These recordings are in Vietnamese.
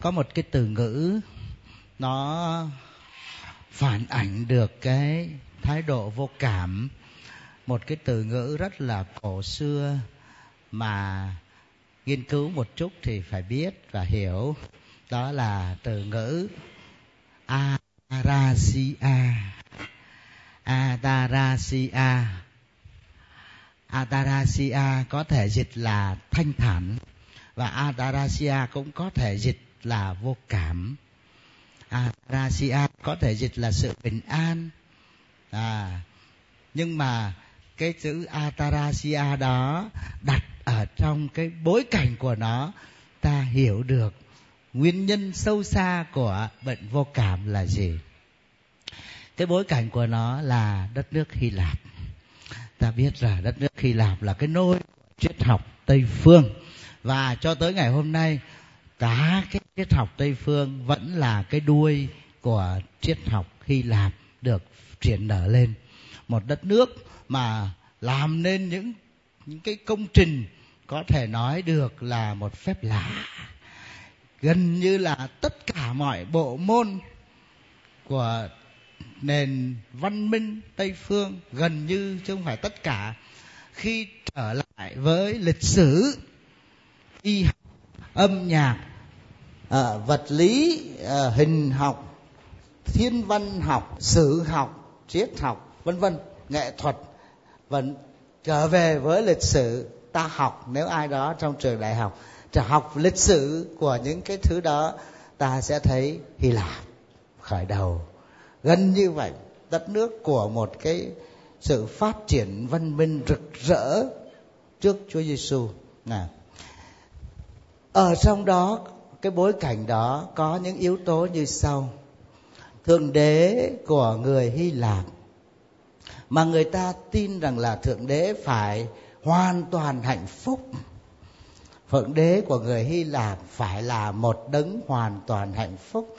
có một cái từ ngữ nó phản ảnh được cái thái độ vô cảm. Một cái từ ngữ rất là cổ xưa mà nghiên cứu một chút thì phải biết và hiểu. Đó là từ ngữ Atarasia Atarasia Atarasia có thể dịch là thanh thản và Atarasia cũng có thể dịch là vô cảm. À, Atarasia có thể dịch là sự bình an. À, nhưng mà cái chữ Atarasia đó đặt ở trong cái bối cảnh của nó ta hiểu được nguyên nhân sâu xa của bệnh vô cảm là gì. Cái bối cảnh của nó là đất nước hy lạp. Ta biết là đất nước hy lạp là cái nôi triết học tây phương. Và cho tới ngày hôm nay cả cái triết học tây phương vẫn là cái đuôi của triết học hy lạp được triển nở lên. Một đất nước mà làm nên những những cái công trình có thể nói được là một phép lạ. Gần như là tất cả mọi bộ môn của nền văn minh tây phương, gần như chứ không phải tất cả, khi trở lại với lịch sử, y học, âm nhạc à, vật lý à, hình học thiên văn học sử học triết học vân vân nghệ thuật và trở về với lịch sử ta học nếu ai đó trong trường đại học trở học lịch sử của những cái thứ đó ta sẽ thấy hy lạp khởi đầu gần như vậy đất nước của một cái sự phát triển văn minh rực rỡ trước Chúa Giêsu. Nào, ở trong đó cái bối cảnh đó có những yếu tố như sau. Thượng đế của người hy lạp, mà người ta tin rằng là thượng đế phải hoàn toàn hạnh phúc. Thượng đế của người hy lạp phải là một đấng hoàn toàn hạnh phúc.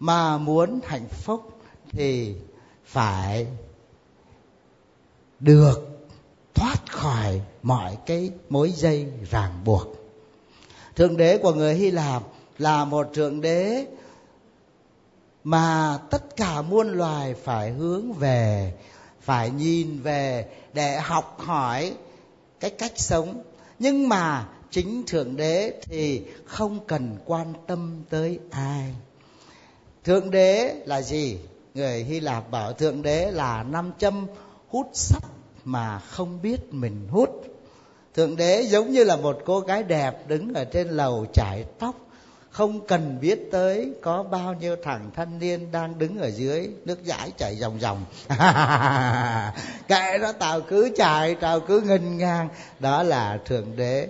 Mà muốn hạnh phúc thì phải được thoát khỏi mọi cái mối dây ràng buộc. Thượng đế của người hy lạp là một thượng đế mà tất cả muôn loài phải hướng về, phải nhìn về để học hỏi cái cách sống. Nhưng mà chính thượng đế thì không cần quan tâm tới ai. Thượng đế là gì? Người hy lạp bảo thượng đế là nam châm hút sắt mà không biết mình hút. Thượng đế giống như là một cô gái đẹp đứng ở trên lầu chải tóc không cần biết tới có bao nhiêu thằng thanh niên đang đứng ở dưới nước dãi chảy dòng dòng, kệ đó tao cứ chạy tao cứ nghìn ngang. Đó là thượng đế.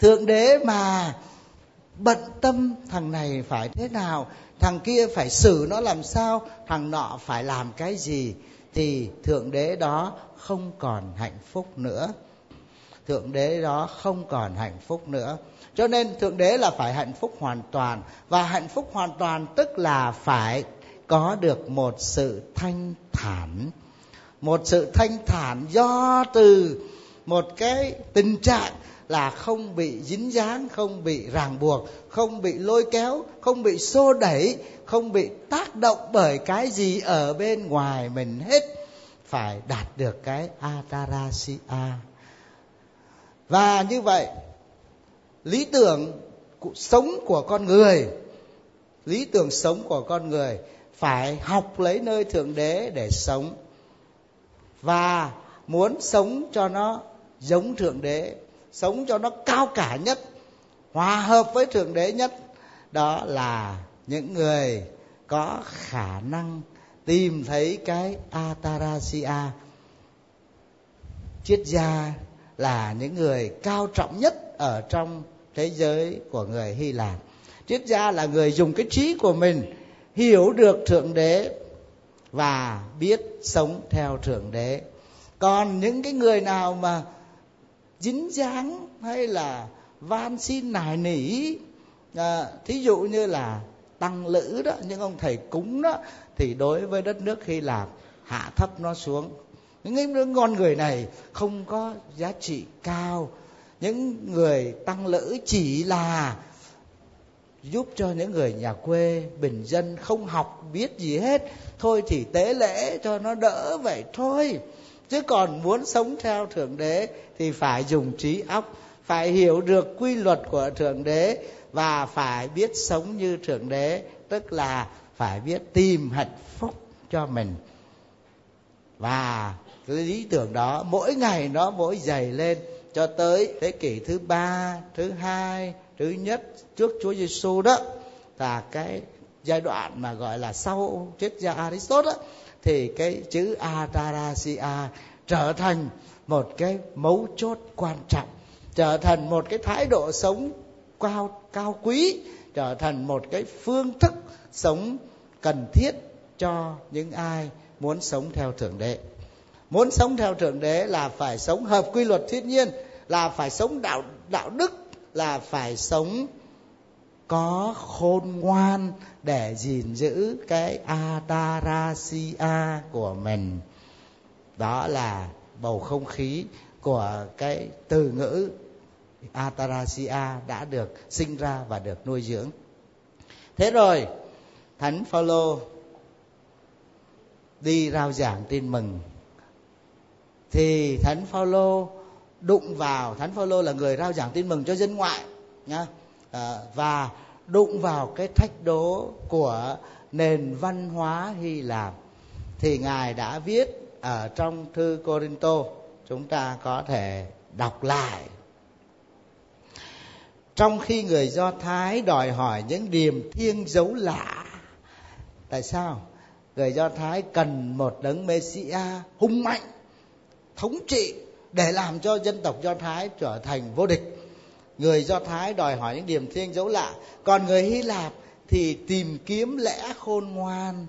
Thượng đế mà bận tâm thằng này phải thế nào? Thằng kia phải xử nó làm sao? Thằng nọ phải làm cái gì? Thì thượng đế đó không còn hạnh phúc nữa thượng đế đó không còn hạnh phúc nữa. Cho nên thượng đế là phải hạnh phúc hoàn toàn, và hạnh phúc hoàn toàn tức là phải có được một sự thanh thản. Một sự thanh thản do từ một cái tình trạng là không bị dính dáng, không bị ràng buộc, không bị lôi kéo, không bị xô đẩy, không bị tác động bởi cái gì ở bên ngoài mình hết. Phải đạt được cái atarasia và như vậy, lý tưởng sống của con người, lý tưởng sống của con người phải học lấy nơi thượng đế để sống. Và muốn sống cho nó giống thượng đế, sống cho nó cao cả nhất, hòa hợp với thượng đế nhất, đó là những người có khả năng tìm thấy cái atarasia triết gia là những người cao trọng nhất ở trong thế giới của người hy lạp. Triết gia là người dùng cái trí của mình hiểu được thượng đế và biết sống theo thượng đế. Còn những cái người nào mà dính dáng hay là van xin nài nỉ à, thí dụ như là tăng lữ đó những ông thầy cúng đó thì đối với đất nước hy lạp hạ thấp nó xuống những con người này không có giá trị cao. Những người tăng lữ chỉ là giúp cho những người nhà quê, bình dân không học biết gì hết. Thôi thì tế lễ cho nó đỡ vậy thôi. Chứ còn muốn sống theo thượng đế thì phải dùng trí óc, phải hiểu được quy luật của thượng đế và phải biết sống như thượng đế, tức là phải biết tìm hạnh phúc cho mình. Và cái lý tưởng đó, mỗi ngày nó mỗi dày lên, cho tới thế kỷ thứ ba, thứ hai, thứ nhất trước Chúa Giêsu đó là cái giai đoạn mà gọi là sau triết gia Aristotle đó, thì cái chữ atarasia trở thành một cái mấu chốt quan trọng, trở thành một cái thái độ sống cao cao quý, trở thành một cái phương thức sống cần thiết cho những ai muốn sống theo thượng đế muốn sống theo thượng đế là phải sống hợp quy luật thiên nhiên, là phải sống đạo đạo đức, là phải sống có khôn ngoan để gìn giữ cái atarasia của mình. Đó là bầu không khí của cái từ ngữ atarasia đã được sinh ra và được nuôi dưỡng. Thế rồi, thánh phaolô đi rao giảng tin mừng thì thánh phaolô đụng vào thánh phaolô là người rao giảng tin mừng cho dân ngoại nhá. À, và đụng vào cái thách đố của nền văn hóa Hy Lạp. Thì ngài đã viết ở trong thư Corinto chúng ta có thể đọc lại. Trong khi người do thái đòi hỏi những điềm thiêng dấu lạ tại sao? Người do thái cần một đấng messia hung mạnh thống trị để làm cho dân tộc do thái trở thành vô địch. Người do thái đòi hỏi những điểm thiêng dấu lạ. Còn người hy lạp thì tìm kiếm lẽ khôn ngoan.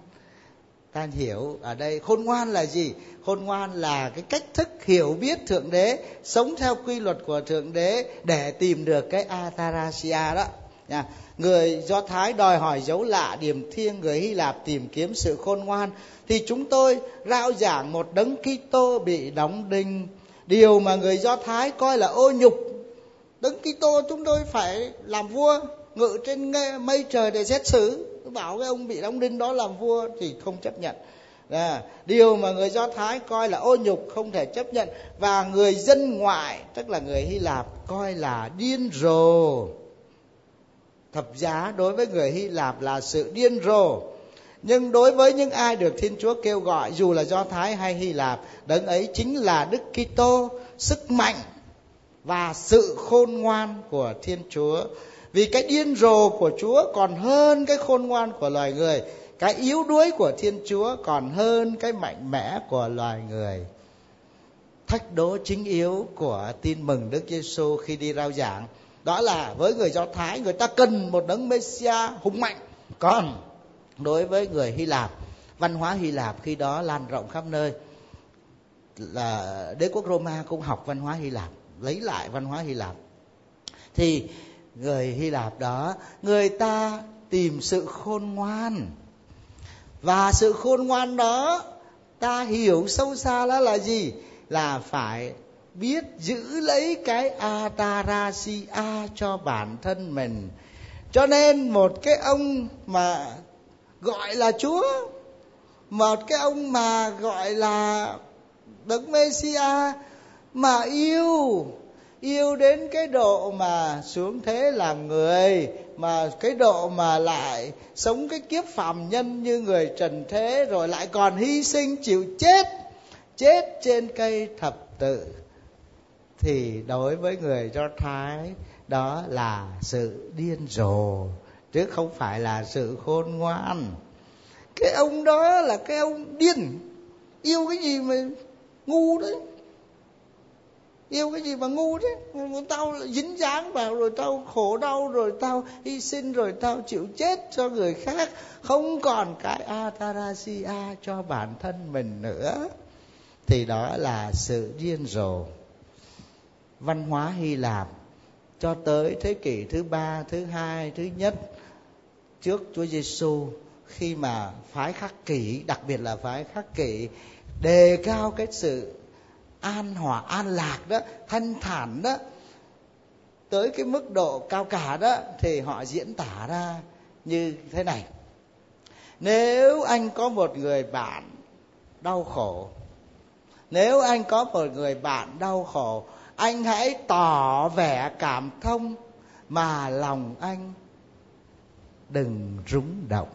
Ta hiểu ở đây khôn ngoan là gì? Khôn ngoan là cái cách thức hiểu biết thượng đế, sống theo quy luật của thượng đế để tìm được cái atarasia đó nha. Người do thái đòi hỏi dấu lạ điểm thiêng người hy lạp tìm kiếm sự khôn ngoan thì chúng tôi rao giảng một đấng kitô bị đóng đinh. Điều mà người do thái coi là ô nhục. Đấng kitô chúng tôi phải làm vua ngự trên mây trời để xét xử. Bảo cái ông bị đóng đinh đó làm vua thì không chấp nhận. À, điều mà người do thái coi là ô nhục không thể chấp nhận. Và người dân ngoại tức là người hy lạp coi là điên rồ thập giá đối với người hy lạp là sự điên rồ. Nhưng đối với những ai được thiên chúa kêu gọi, dù là do thái hay hy lạp, đấng ấy chính là đức kitô, sức mạnh và sự khôn ngoan của thiên chúa. Vì cái điên rồ của chúa còn hơn cái khôn ngoan của loài người, cái yếu đuối của thiên chúa còn hơn cái mạnh mẽ của loài người. Thách đố chính yếu của tin mừng đức giêsu khi đi rao giảng đó là với người do thái, người ta cần một đấng messia hùng mạnh. Còn đối với người hy lạp, văn hóa hy lạp khi đó lan rộng khắp nơi, là đế quốc roma cũng học văn hóa hy lạp, lấy lại văn hóa hy lạp. Thì người hy lạp đó, người ta tìm sự khôn ngoan. Và sự khôn ngoan đó, ta hiểu sâu xa đó là gì? Là phải biết giữ lấy cái atarasia cho bản thân mình. Cho nên một cái ông mà gọi là chúa, một cái ông mà gọi là đấng messia mà yêu yêu đến cái độ mà xuống thế làm người, mà cái độ mà lại sống cái kiếp phàm nhân như người trần thế, rồi lại còn hy sinh chịu chết chết trên cây thập tự thì đối với người do thái, đó là sự điên rồ, chứ không phải là sự khôn ngoan. Cái ông đó là cái ông điên. Yêu cái gì mà ngu đấy? Yêu cái gì mà ngu thế tao dính dáng vào rồi tao khổ đau rồi tao hy sinh rồi tao chịu chết cho người khác. Không còn cái atarasia cho bản thân mình nữa. Thì đó là sự điên rồ văn hóa hy lạp cho tới thế kỷ thứ ba, thứ hai, thứ nhất trước chúa giêsu khi mà phái khắc kỷ, đặc biệt là phái khắc kỷ, đề cao cái sự an hòa, an lạc đó, thanh thản đó, tới cái mức độ cao cả đó, thì họ diễn tả ra như thế này. Nếu anh có một người bạn đau khổ, nếu anh có một người bạn đau khổ anh hãy tỏ vẻ cảm thông mà lòng anh đừng rúng động.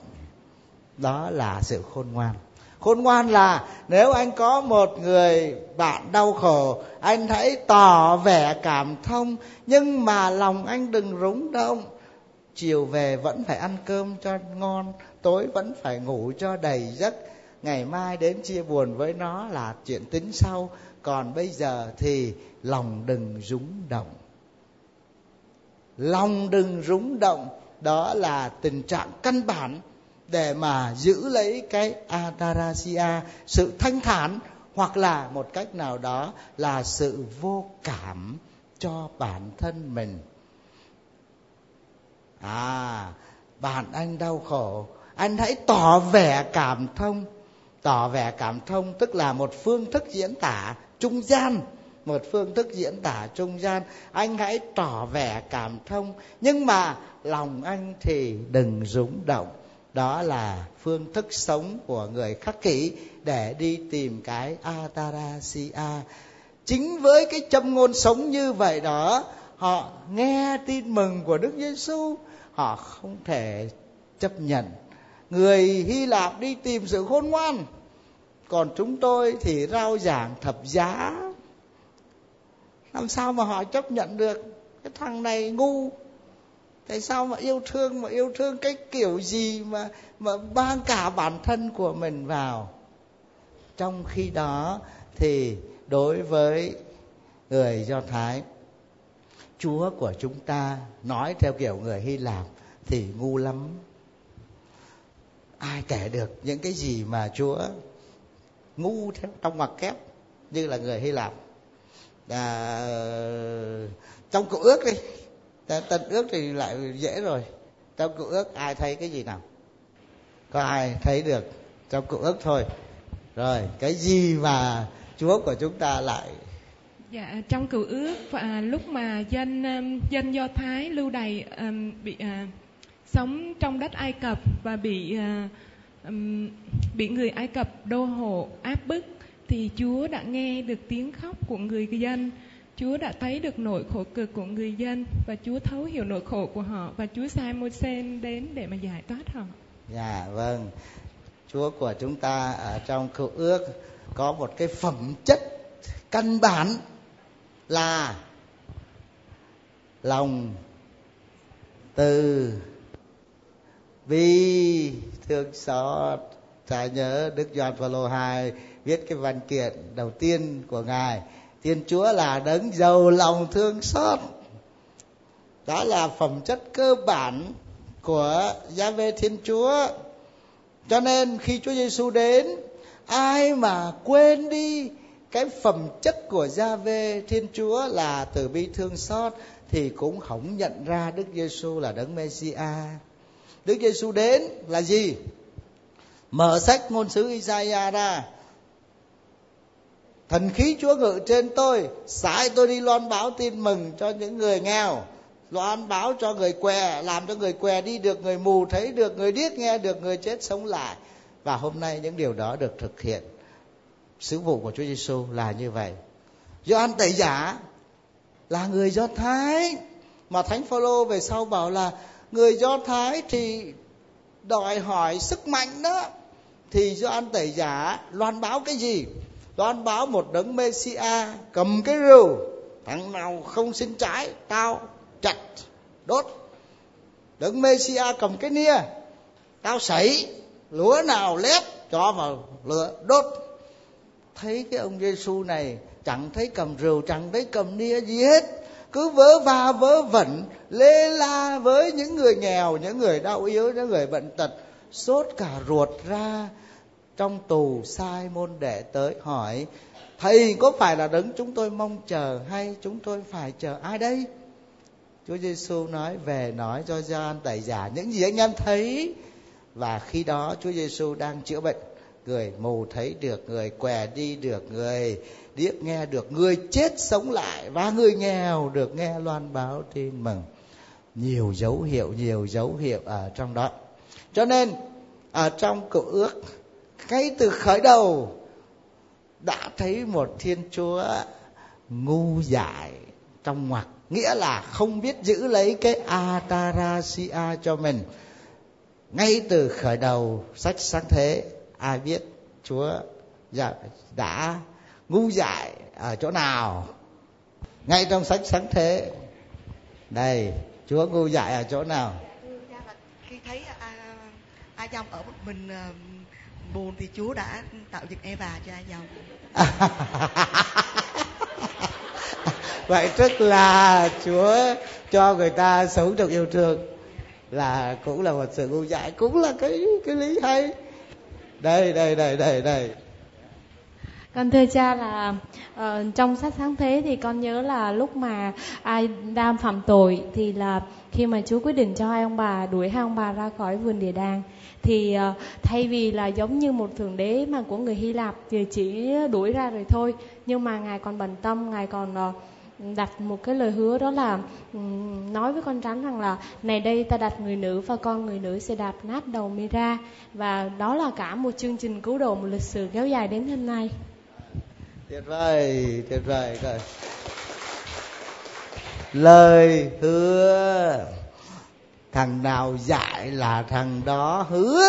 Đó là sự khôn ngoan. Khôn ngoan là nếu anh có một người bạn đau khổ, anh hãy tỏ vẻ cảm thông, nhưng mà lòng anh đừng rúng động. Chiều về vẫn phải ăn cơm cho ngon, tối vẫn phải ngủ cho đầy giấc. Ngày mai đến chia buồn với nó là chuyện tính sau còn bây giờ thì lòng đừng rúng động. Lòng đừng rúng động, đó là tình trạng căn bản để mà giữ lấy cái atarasia sự thanh thản, hoặc là một cách nào đó là sự vô cảm cho bản thân mình. À bạn anh đau khổ. Anh hãy tỏ vẻ cảm thông. Tỏ vẻ cảm thông tức là một phương thức diễn tả trung gian, một phương thức diễn tả trung gian. Anh hãy tỏ vẻ cảm thông, nhưng mà lòng anh thì đừng rúng động. Đó là phương thức sống của người khắc kỷ để đi tìm cái atarasia. Chính với cái châm ngôn sống như vậy đó, họ nghe tin mừng của đức giêsu, họ không thể chấp nhận. Người hy lạp đi tìm sự khôn ngoan còn chúng tôi thì rao giảng thập giá. Làm sao mà họ chấp nhận được? Cái thằng này ngu. Tại sao mà yêu thương, mà yêu thương cái kiểu gì mà mà mang cả bản thân của mình vào? Trong khi đó thì đối với người do thái, chúa của chúng ta nói theo kiểu người hy lạp thì ngu lắm. Ai kể được những cái gì mà chúa ngu theo trong ngoặc kép như là người hy lạp. À, trong cựu ước đi tân ước thì lại dễ rồi. Trong cựu ước ai thấy cái gì nào? Có ai thấy được trong cựu ước thôi. Rồi cái gì mà chúa của chúng ta lại dạ trong cựu ước và lúc mà dân um, dân do thái lưu đày à, bị à, sống trong đất ai cập và bị à, um, bị người ai cập đô hộ áp bức thì chúa đã nghe được tiếng khóc của người dân Chúa đã thấy được nỗi khổ cực của người dân và Chúa thấu hiểu nỗi khổ của họ và Chúa sai Môi-se đến để mà giải thoát họ. Dạ vâng. Chúa của chúng ta ở trong cựu ước có một cái phẩm chất căn bản là lòng từ vì thương xót ta nhớ Đức Gioan Phaolô hai, viết cái văn kiện đầu tiên của ngài. Thiên chúa là đấng giàu lòng thương xót. Đó là phẩm chất cơ bản của gia vê thiên chúa. Cho nên khi chúa giêsu đến, ai mà quên đi cái phẩm chất của gia vê thiên chúa là từ bi thương xót thì cũng không nhận ra đức giêsu là đấng Messiah đức giêsu đến là gì? Mở sách ngôn sứ Isaiah ra. Thần khí chúa ngự trên tôi sai tôi đi loan báo tin mừng cho những người nghèo, loan báo cho người què, làm cho người què đi được người mù, thấy được người điếc, nghe được người chết sống lại. Và hôm nay những điều đó được thực hiện. Sứ vụ của Chúa Giêsu là như vậy. Gioan tẩy giả là người Do Thái, mà Thánh Phaolô về sau bảo là người Do Thái thì đòi hỏi sức mạnh đó. Thì Gioan tẩy giả loan báo cái gì? Loan báo một đấng Messia cầm cái rìu. Thằng nào không xin trái, tao chặt, đốt. Đấng Messia cầm cái nia, tao sấy, lúa nào lép, cho vào lửa, đốt. Thấy cái ông Giêsu này chẳng thấy cầm rìu, chẳng thấy cầm nia gì hết cứ vớ va vớ vẩn, lê la với những người nghèo, những người đau yếu, những người bệnh tật, sốt cả ruột ra. Trong tù sai môn đệ tới hỏi, thầy, có phải là đấng chúng tôi mong chờ hay chúng tôi phải chờ ai đây? Chúa Giêsu nói, về nói cho Gioan tẩy giả những gì anh em thấy. Và khi đó Chúa Giêsu đang chữa bệnh người, mù thấy được người, què đi được người, điếc nghe được người, chết sống lại và người nghèo được nghe loan báo tin mừng. Nhiều dấu hiệu, nhiều dấu hiệu ở trong đó. Cho nên, ở trong cựu ước, ngay từ khởi đầu, đã thấy một thiên chúa ngu dại trong ngoặc. Nghĩa là không biết giữ lấy cái atarasia cho mình. Ngay từ khởi đầu, sách sáng thế ai biết chúa dạ, đã ngu dại ở chỗ nào? Ngay trong sách sáng thế. Đây chúa ngu dại ở chỗ nào? Khi thấy a, a dòng ở một mình uh, buồn thì chúa đã tạo dựng eva cho a dòng. Vậy tức là chúa cho người ta sống trong yêu thương là cũng là một sự ngu dại cũng là cái cái lý hay đây đây đây đây đây. Con thưa cha là uh, trong sách sáng thế thì con nhớ là lúc mà ai đang phạm tội thì là khi mà Chúa quyết định cho hai ông bà đuổi hai ông bà ra khỏi vườn địa đàng thì uh, thay vì là giống như một thượng đế mà của người Hy Lạp thì chỉ đuổi ra rồi thôi. Nhưng mà ngài còn bận tâm ngài còn uh, đặt một cái lời hứa đó là ừ, nói với con rắn rằng là, này đây ta đặt người nữ và con người nữ sẽ đạp nát đầu Mira. Và đó là cả một chương trình cứu độ một lịch sử kéo dài đến hôm nay. Tuyệt vời tuyệt vời, rồi. Lời hứa, thằng nào dạy là thằng đó hứa.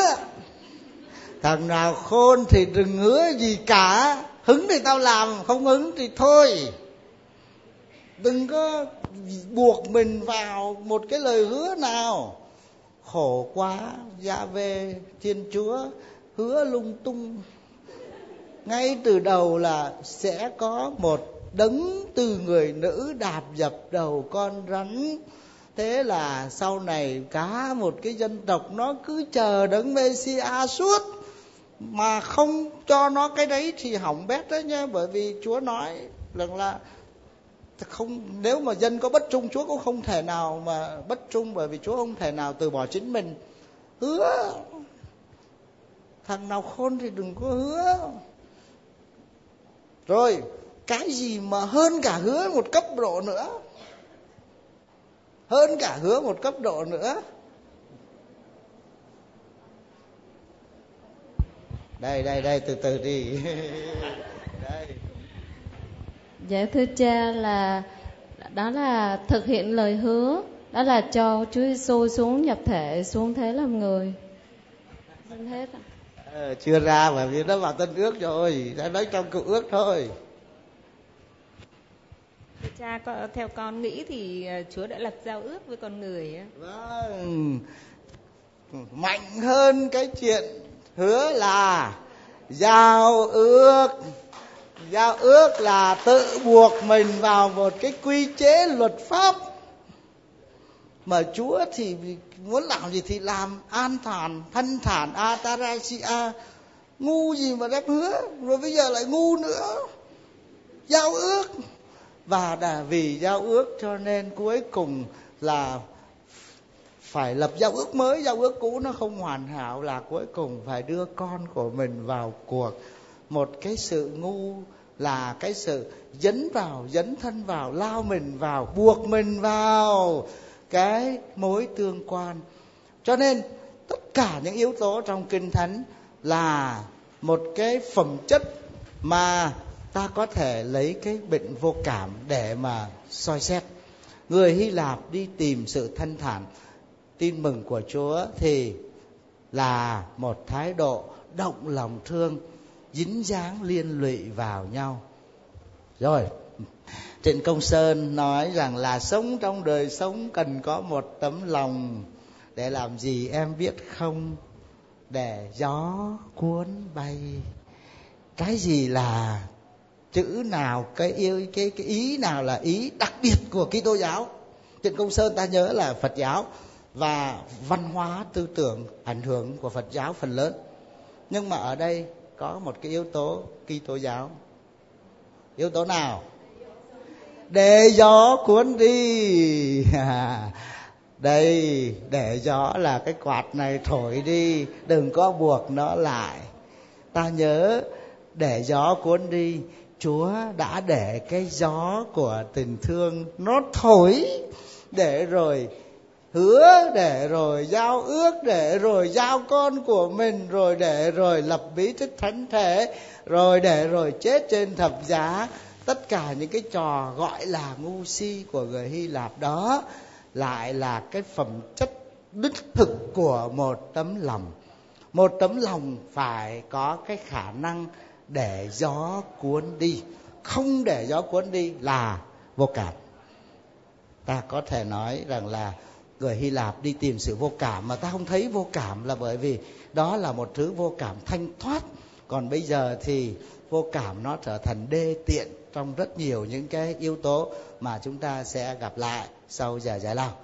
Thằng nào khôn thì đừng hứa gì cả. Hứng thì tao làm, không hứng thì thôi đừng có buộc mình vào một cái lời hứa nào. Khổ quá ra về thiên chúa hứa lung tung. Ngay từ đầu là sẽ có một đấng từ người nữ đạp dập đầu con rắn. Thế là sau này cả một cái dân tộc nó cứ chờ đấng messia suốt, mà không cho nó cái đấy thì hỏng bét đấy nha, bởi vì chúa nói rằng là không, nếu mà dân có bất trung, chúa cũng không thể nào mà bất trung bởi vì chúa không thể nào từ bỏ chính mình. Hứa. Thằng nào khôn thì đừng có hứa. Rồi, cái gì mà hơn cả hứa một cấp độ nữa? Hơn cả hứa một cấp độ nữa? Đây đây đây, từ từ đi. Đây dạ thưa cha là đó là thực hiện lời hứa đó là cho Chúa Giêsu xuống nhập thể xuống thế làm người. Xin hết à. ờ, chưa ra bởi vì nó vào tân ước rồi đã nói trong cựu ước thôi. Cha theo con nghĩ thì ờ, Chúa đã lập giao ước với con người vâng. Mạnh hơn cái chuyện hứa là giao ước giao ước là tự buộc mình vào một cái quy chế luật pháp mà chúa thì muốn làm gì thì làm. An thản, thanh thản atarasia ngu gì mà đáp hứa. Rồi bây giờ lại ngu nữa. Giao ước. Và đã vì giao ước cho nên cuối cùng là phải lập giao ước mới. Giao ước cũ nó không hoàn hảo là cuối cùng phải đưa con của mình vào cuộc. Một cái sự ngu là cái sự dấn vào, dấn thân vào, lao mình vào, buộc mình vào cái mối tương quan. Cho nên, tất cả những yếu tố trong kinh thánh là một cái phẩm chất mà ta có thể lấy cái bệnh vô cảm để mà soi xét. Người hy lạp đi tìm sự thanh thản, tin mừng của chúa thì là một thái độ động lòng thương dính dáng liên lụy vào nhau. Rồi, trịnh công sơn nói rằng là sống trong đời sống cần có một tấm lòng để làm gì em biết không? Để gió cuốn bay. Cái gì là chữ nào, cái yêu, cái cái ý nào là ý đặc biệt của Kitô giáo? Trịnh Công Sơn ta nhớ là Phật giáo và văn hóa tư tưởng ảnh hưởng của Phật giáo phần lớn. Nhưng mà ở đây có một cái yếu tố Kitô giáo. Yếu tố nào? Để gió cuốn đi. Đây, để gió là cái quạt này thổi đi, đừng có buộc nó lại. Ta nhớ, để gió cuốn đi, chúa đã để cái gió của tình thương nó thổi, để rồi hứa để rồi giao ước, để rồi giao con của mình, rồi để rồi lập bí tích thánh thể, rồi để rồi chết trên thập giá. Tất cả những cái trò gọi là ngu si của người hy lạp đó lại là cái phẩm chất đích thực của một tấm lòng. Một tấm lòng phải có cái khả năng để gió cuốn đi. Không để gió cuốn đi là vô cảm. Ta có thể nói rằng là người hy lạp đi tìm sự vô cảm mà ta không thấy vô cảm là bởi vì đó là một thứ vô cảm thanh thoát. Còn bây giờ thì vô cảm nó trở thành đê tiện trong rất nhiều những cái yếu tố mà chúng ta sẽ gặp lại sau giờ giải lao.